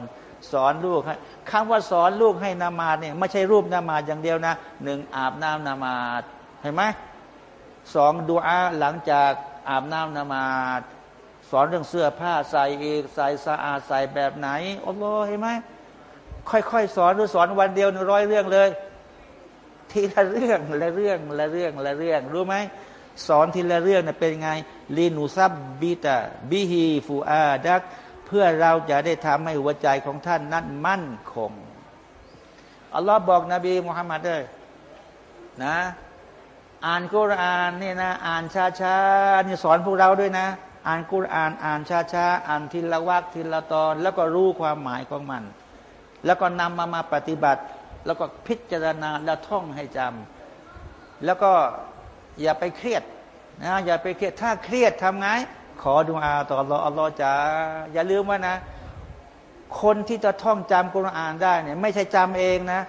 สอนลูกให้คำว่าสอนลูกให้นามาเนี่ยไม่ใช่รูปนามาอย่างเดียวนะหนึ่งอาบน้ำนามาดเห็นไหมสองดูอาหลังจากอาบน้ำนามาดสอนเรื่องเสื้อผ้าใส่เอกใส่สะอาดใส่แบบไหนอัลลอฮ์เห็นไหมค่อยๆ สอนหรือสอนวันเดียวหนึ่งร้อยเรื่องเลย ทีละเรื่องละเรื่องละเรื่องละเรื่องรู้ไหม สอนทีละเรื่องเนี่ยเป็นไงลีนูซับบิตาบิฮีฟูอาดักเพื่อเราจะได้ทำให้หัวใจของท่านนั้นมั่นคงอัลลอฮ์บอกนบีมุฮัมมัดเลยนะ อ่านกุรอานนี่นะ อ่านช้าๆนี่สอนพวกเราด้วยนะ อ่านกุรอาน อ่านช้าๆอ่านทีละวักทีละตอน แล้วก็รู้ความหมายของมัน แล้วก็นำมามาปฏิบัติ แล้วก็พิจารณาแล้วท่องให้จำแล้วก็ อย่าไปเครียดนะอย่าไปเครียดถ้าเครียดทำไง ขอดุอาต่ออัลลอฮ์อัลลอฮ์จะอย่าลืมว่านะ คนที่จะท่องจำกุรอานได้เนี่ยไม่ใช่จำเองนะ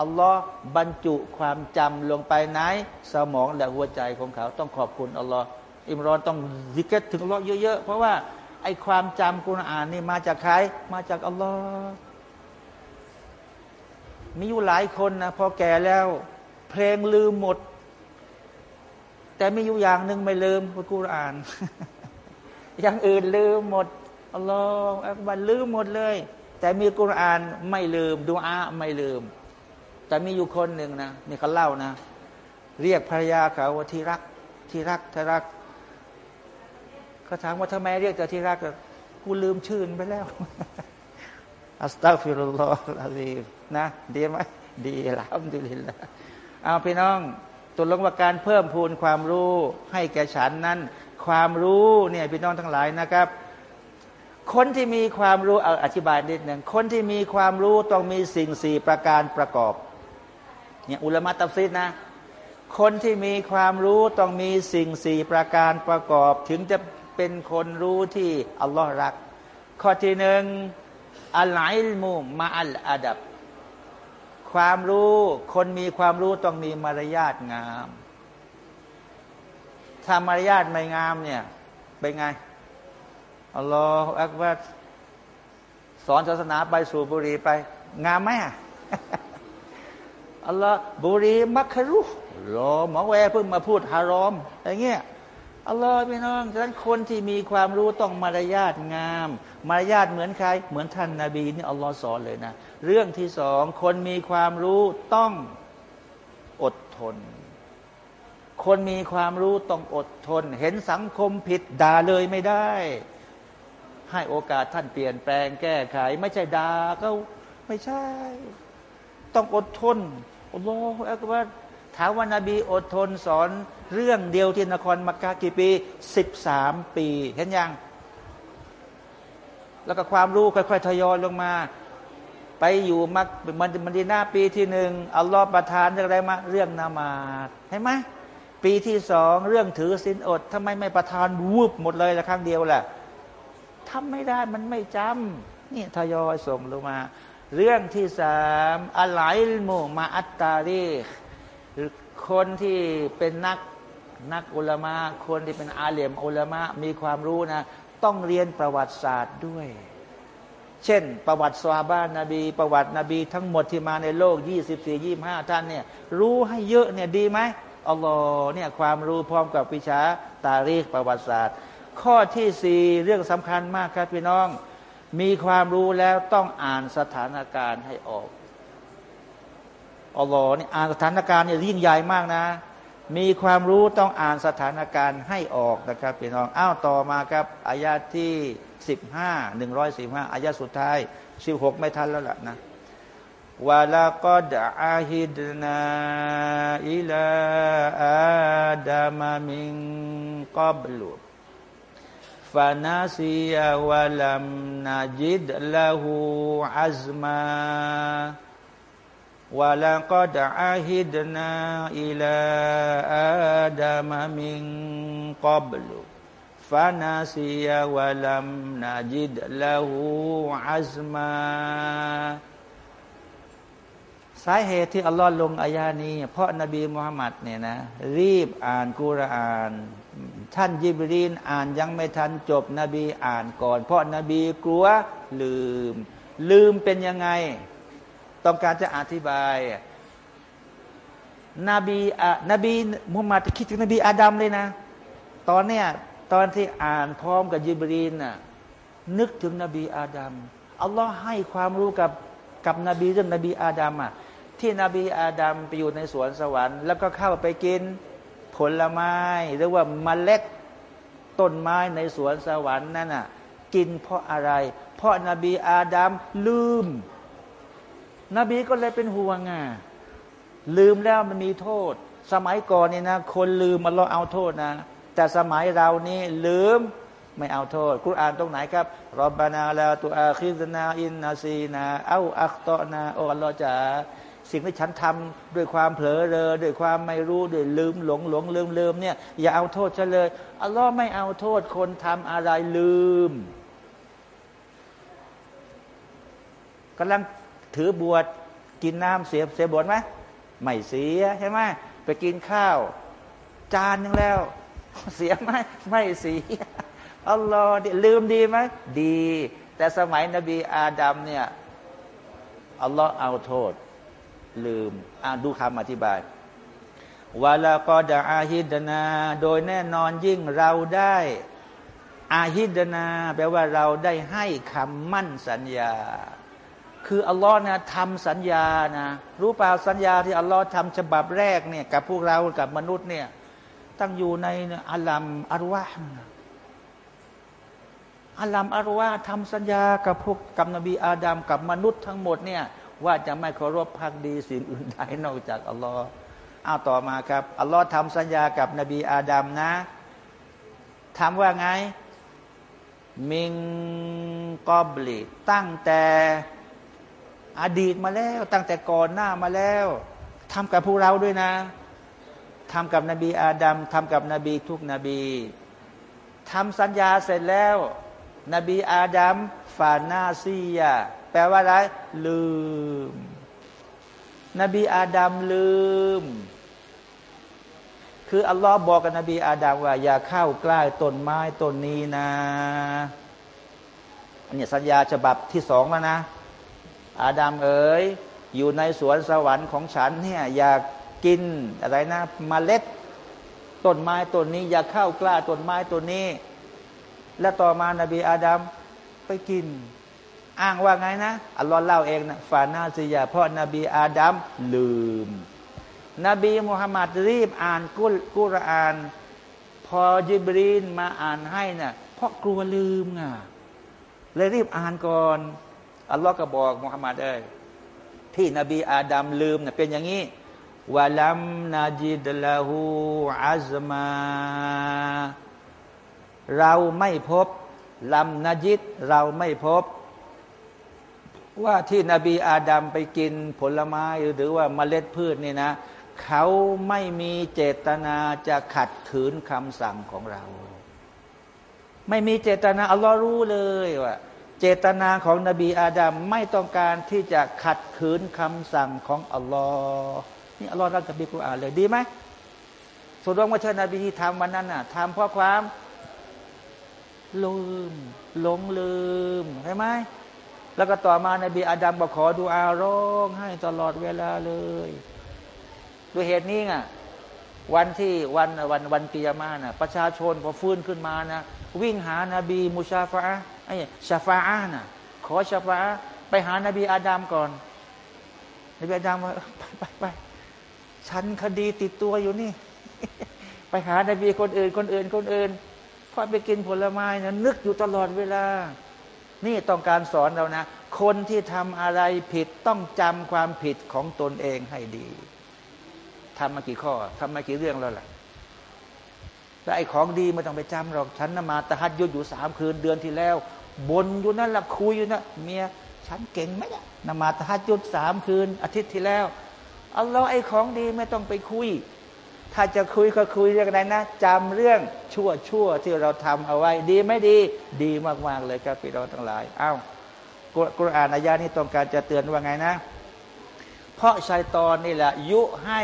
อัลลอฮ์บรรจุความจำลงไปในสมองและหัวใจของเขา ต้องขอบคุณอัลลอฮ์อิมรอนต้องซิกเก็ตถึงอัลลอฮ์เยอะๆ เพราะว่าไอความจำกุรอานนี่มาจากใครมาจากอัลลอฮ์มีอยู่หลายคนนะพอแก่แล้ว เพลงลืมหมด แต่มีอยู่อย่างหนึ่งไม่ลืมคือกุรอาน อย่างอื่นลืมหมดอัลลอฮฺอักบัรลืมหมดเลย แต่มีกุรอานไม่ลืมดูอาไม่ลืม แต่มีอยู่คนหนึ่งนะนี่เขาเล่านะ เรียกภรรยาเขาว่าที่รักที่รักที่รักเขาถามว่าทำไมเรียกแต่ที่รักกูลืมชื่นไปแล้วอัสตัฟิรุลลอฮฺอะลีมนะดีไหมดีละอัลฮัมดุลิลละเอาพี่น้อง ตัวลงว่าการเพิ่มพูนความรู้ให้แก่ฉันนั้น ความรู้เนี่ยพี่น้องทั้งหลายนะครับ คนที่มีความรู้เอาอธิบายนิดหนึ่งคนที่มีความรู้ต้องมีสิ่งสี่ประการประกอบเนี่ยอุลมะตัฟซีดนะ คนที่มีความรู้ต้องมีสิ่งสี่ประการประกอบ ถึงจะเป็นคนรู้ที่อัลลอฮ์รัก ข้อที่หนึ่งอัลไลมูมาอัลอาดับ ความรู้คนมีความรู้ต้องมีมารยาทงาม ถ้ามารยาทไม่งามเนี่ยเป็นไงอัลลอฮฺอักบัรสอนศาสนาไปสู่บุรีไป งามไหมอัลลอฮฺบุรีมักคารุรอหมอแวเพิ่งมาพูดฮารอมอย่างเงี้ยอัลลอฮฺพี่น้องฉะนั้นคนที่มีความรู้ต้องมารยาทงาม มารยาทเหมือนใคร เหมือนท่านนาบีนี่อัลลอฮฺสอนเลยนะ เรื่องที่สองคนมีความรู้ต้องอดทน คนมีความรู้ต้องอดทน เห็นสังคมผิดด่าเลยไม่ได้ ให้โอกาสท่านเปลี่ยนแปลงแก้ไข ไม่ใช่ด่าก็ไม่ใช่ ต้องอดทนอัลลอฮฺอักบัรถามว่านาบีอดทนสอนเรื่องเดียวที่นครมักกะกี่ปีสิบสามปี เห็นยัง แล้วก็ความรู้ค่อยๆทยอยลงมา ไปอยู่มักมันมันดีหน้าปีที่หนึ่งอัลลอฮฺประทานเรื่องอะไรมาเรื่องนามาดเห็นไหมปีที่สองเรื่องถือสินอดทำไมไม่ประทานวูบหมดเลยละครั้งเดียวแหละทำไม่ได้มันไม่จำนี่ทยอยส่งลงมา เรื่องที่สามอะไลมูมาอัตตารีคนที่เป็นนักนักอุลามะคนที่เป็นอาเลมอุลามะมีความรู้นะ ต้องเรียนประวัติศาสตร์ด้วย เช่น ประวัติสวาบ้านนบี ประวัตินบี ทั้งหมดที่มาในโลก 24 25 ท่านเนี่ยรู้ให้เยอะเนี่ยดีไหมอัลลอฮ์เนี่ยความรู้พร้อมกับวิชาตารีกประวัติศาสตร์ ข้อที่สี่เรื่องสำคัญมากครับพี่น้อง มีความรู้แล้วต้องอ่านสถานการณ์ให้ออกอัลลอฮ์นี่อ่านสถานการณ์เนี่ยยิ่งใหญ่มากนะ มีความรู้ต้องอ่านสถานการณ์ให้ออกนะครับพี่น้องอ้าวต่อมาครับอายาที่ สิบห้าหนึ่งร้อยสิบห้าอายาสุดท้ายสิบหกไม่ทันแล้วล่ะนะวะลาก็ดอาฮิดนาอิลาอาดามมิงกอบลุฟานาซียาวะลัมนาจิดละหูอัซมาวะลากอดอาฮิดนาอิลาอาดามามิงกอบลู ฟานาซียาวะลัมนาจิดละหูอัซมาสาเหตุที่อัลลอฮ์ลงอายานี้ เพราะนบีมุฮัมมัดเนี่ยนะ รีบอ่านกุรอาน ท่านยิบรีนอ่านยังไม่ทันจบนบีอ่านก่อน เพราะนบีกลัวลืม ลืมเป็นยังไง ต้องการจะอธิบายนบีอะนบีมุฮัมมัดคิดถึงนบีอาดัมเลยนะ ตอนเนี้ย ตอนที่อ่านพร้อมกับยิบรีนน่ะนึกถึงนบีอาดัมอัลลอฮ์ให้ความรู้กับกับนบีเรื่องนบีอาดัมอะที่นบีอาดัมไปอยู่ในสวนสวรรค์แล้วก็เข้าไปกินผลไม้หรือว่าเมล็ดต้นไม้ในสวนสวรรค์นั่นน่ะกินเพราะอะไร เพราะนบีอาดัมลืม นบีก็เลยเป็นห่วงอะลืมแล้วมันมีโทษ สมัยก่อนเนี่ยนะ คนลืมมันเราเอาโทษนะ แต่สมัยเรานี่ลืมไม่เอาโทษกุรอานตรงไหนครับรบบานาลาตุอาคิซนาอินนาซีนาเอาอัคตอนาโออัลลอฮ์จะสิ่งที่ฉันทำด้วยความเผลอเรอด้วยความไม่รู้ด้วยลืมหลงหลงลืมลืมเนี่ยอย่าเอาโทษฉันเลยอัลลอฮ์ไม่เอาโทษคนทำอะไรลืมกำลังถือบวชกินน้ำเสียเสียบวชไหมไม่เสียใช่ไหมไปกินข้าว จานนึงแล้ว เสียไหมไม่เสียอัลลอฮ์ลืมดีไหมดี แต่สมัยนบีอาดัมเนี่ยอัลลอฮ์เอาโทษ ลืมอ่าดูคำอธิบายวาลากอดาอาฮิดนา โดยแน่นอนยิ่งเราได้ อาฮิดนา แปลว่าเราได้ให้คำมั่นสัญญา คืออัลลอฮ์นะทำสัญญานะ รู้เปล่าสัญญาที่อัลลอฮ์ทำฉบับแรกเนี่ยกับพวกเรากับมนุษย์เนี่ย ตั้งอยู่ในอัลลัมอารวาอัลลัมอารวาทำสัญญากับพวกกับนบีอาดัมกับมนุษย์ทั้งหมดเนี่ยว่าจะไม่เคารพพักดีสิ่งอื่นใดนอกจากอัลลอฮ์เอาต่อมาครับอัลลอฮ์ทำสัญญากับนบีอาดัมนะทำว่าไง มิงกอบลิตั้งแต่อดีตมาแล้ว ตั้งแต่ก่อนหน้ามาแล้วทำกับพวกเราด้วยนะ ทำกับนบีอาดัมทำกับนบีทุกนบีทำสัญญาเสร็จแล้ว นบีอาดัมฟานาซียาแปลว่าอะไร ลืม นบีอาดัมลืม คืออัลลอฮ์บอกกับนบีอาดัมว่า อย่าเข้าใกล้ต้นไม้ต้นนี้นะอันนี้สัญญาฉบับที่สองแล้วนะ อาดัมเอ๋ยอยู่ในสวนสวรรค์ของฉันเนี่ย อยา กินอะไรนะมเมล็ดต้นไม้ต้นนี้ อย่าเข้ากล้าต้นไม้ต้นนี้ และต่อมานาบีอาดัมไปกิน อ้างว่าไงนะอัลลอฮ์เล่าเองนะฟานาซียาเพราะนาบีอาดัมลืม นบีมุฮัมมัดรีบอ่านกุลกุรอาน พอจิบรีนมาอ่านให้นะ่ะเพราะกลัวลืมไงเลยรีบอ่านก่อนอัลลอฮ์ก็บอกมุฮัมมัดเอ้ยที่นบีอาดัมลืมเน่ยเป็นอย่างนี้ วะลัมนาจิดละหูอัซมา เราไม่พบลัมนาจิดเราไม่พบ ว่าที่นบีอาดัมไปกินผลไม้หรือว่าเมล็ดพืชนี่นะ เขาไม่มีเจตนาจะขัดขืนคำสั่งของเรา ไม่มีเจตนาอัลลอฮ์รู้เลยว่าเจตนาของนบีอาดัมไม่ต้องการที่จะขัดขืนคำสั่งของอัลลอฮ์ นี่อัลลอฮ์รักกับบิกุอาเลยดีไหมสุดว่าเชิญนบีที่ทำวันนั้นน่ะทำเพราะความลืมหลงลืมใช่ไหมแล้วก็ต่อมานบีอาดัมก็ขอดูอาร้องให้ตลอดเวลาเลยด้วยเหตุนี้ไงวันที่วันวันวันกิยามานะประชาชนพอฟื้นขึ้นมานะวิ่งหานาบีมุชาฟาไอ้ชาฟาอานะขอชาฟาไปหานาบีอาดัมก่อนนบีอาดัมว่าไปไปไป ฉันคดีติดตัวอยู่นี่ ไปหานาบีคนอื่น คนอื่น คนอื่นพอไปกินผลไม้นะนึกอยู่ตลอดเวลา นี่ต้องการสอนเรานะ คนที่ทำอะไรผิดต้องจำความผิดของตนเองให้ดีทำมากี่ข้อทำมากี่เรื่องแล้วล่ะแล้วไอ้ของดีไม่ต้องไปจำหรอกฉันนมาตะฮัดยุดอยู่สามคืนเดือนที่แล้วบนอยู่นั่นละคุยอยู่นะเมียฉันเก่งไหมเนี่ยนมาตะฮัดยุดสามคืน อาทิตย์ที่แล้ว อัลลอฮ์ไอ้ของดีไม่ต้องไปคุย ถ้าจะคุยก็คุยเรื่องอะไรนะจำเรื่องชั่วชั่วที่เราทำเอาไว้ ดีไม่ดี ดีมากๆเลยครับพี่น้องทั้งหลายอ้าวกุรอานอายานี้ต้องการจะเตือนว่าไงนะ เพราะชัยฏอนนี่แหละ ยุให้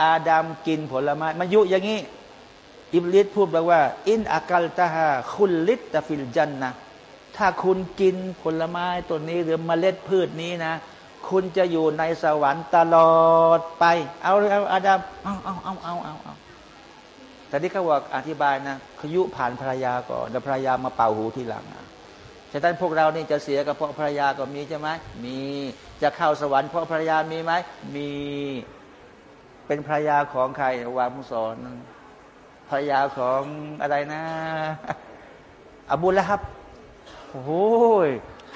อาดัมกินผลไม้มันยุอย่างนี้ อิบลิสพูดบอกว่า إن أكلتها خلدت في الجنةถ้าคุณกินผลไม้ตัวนี้หรือเมล็ดพืชนี้นะ คุณจะอยู่ในสวรรค์ตลอดไป เอาเอาอาดัมเอาเอาเอาเอาเอาเอาแต่ที่เขาบอกอธิบายนะขยุผ่านภรรยาก่อนแล้วภรรยามาเป่าหูทีหลังฉะนั้นพวกเรานี่จะเสียกับเพราะภรรยาก็มีใช่ไหมมีจะเข้าสวรรค์เพราะภรรยามีไหมมีเป็นภรรยาของใครวามุสอนภรรยาของอะไรนะ อบูละฮับโอ้ย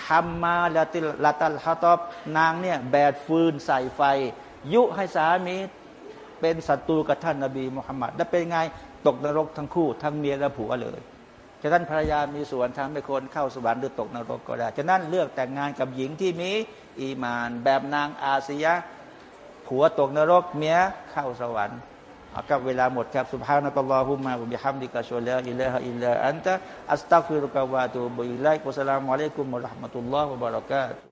ทำมาละติحمالة الحطبนางเนี่ยแบกฟืนใส่ไฟ ยุให้สามีเป็นศัตรูกับท่านนาบีมุฮัมมัดและเป็นไงตกนรกทั้งคู่ ทั้งเมียและผัวเลยฉะนั้นภรรยามีส่วนทำให้คนเข้าสวรรค์หรือตกนรกก็ได้ฉะนั้นเลือกแต่งงานกับหญิงที่มีอีมาน แบบนางอาซียะผัวตกนรกเมียเข้าสวรรค์ อ่ากับเวลาหมดครับسبحانك اللهم وبحمدك أشهد أن لا إله إلا أنتอัสตัฆฟิรุกะวะตูบุอิลัยกุสลามุอะลัยกุมุรราะห์มะตุลลอฮ์วะบะเราะกาตุ